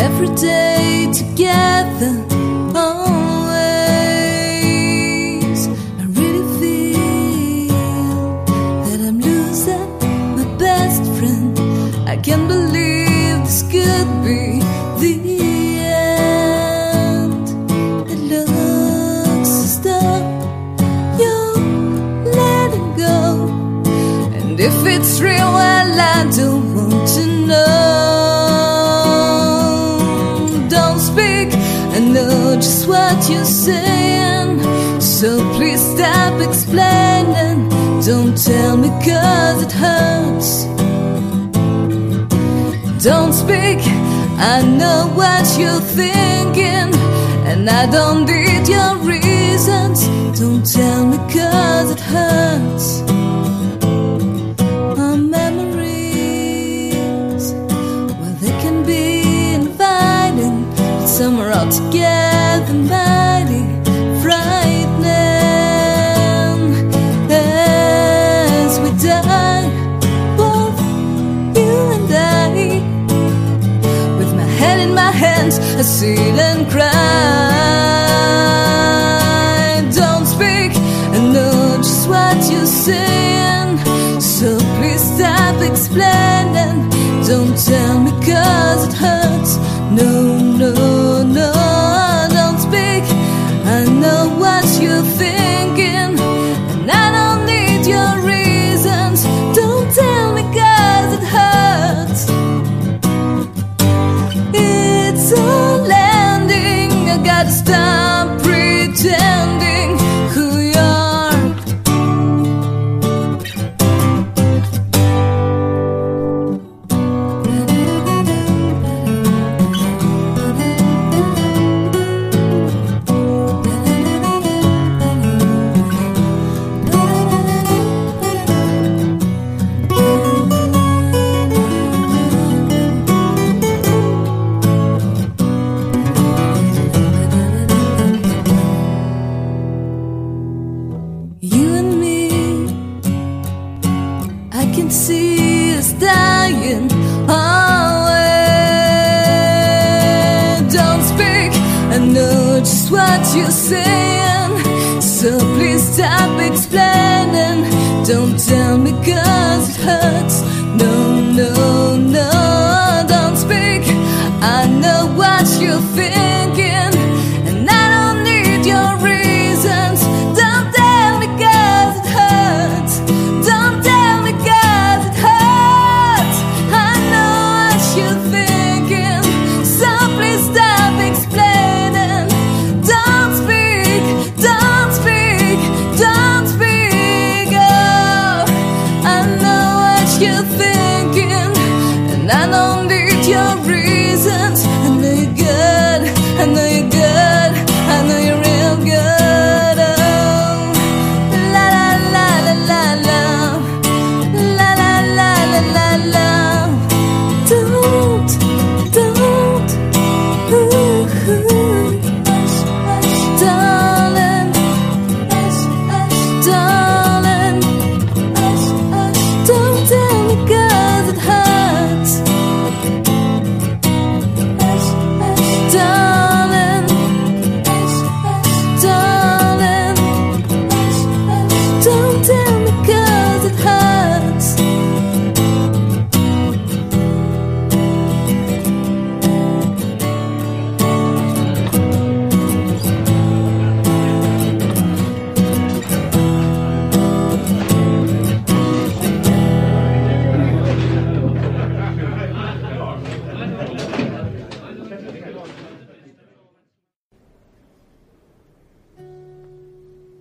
every day together, always. I really feel that I'm losing my best friend. I can't believe this could be the end. It looks as though you're letting go. And if it's real, well, I don't just what you're saying. So please stop explaining. Don't tell me cause it hurts. Don't speak, I know what you're thinking. And I don't need your reasons. Don't tell me cause it hurts. Sit and cry. Don't speak, I know just what you're saying. So please stop explaining. Don't tell me cause it hurts. No, no, I stop pretending You and me, I can see us dying away. Don't speak, I know just what you're saying. So please stop explaining. Don't tell me cause it hurts. No, I don't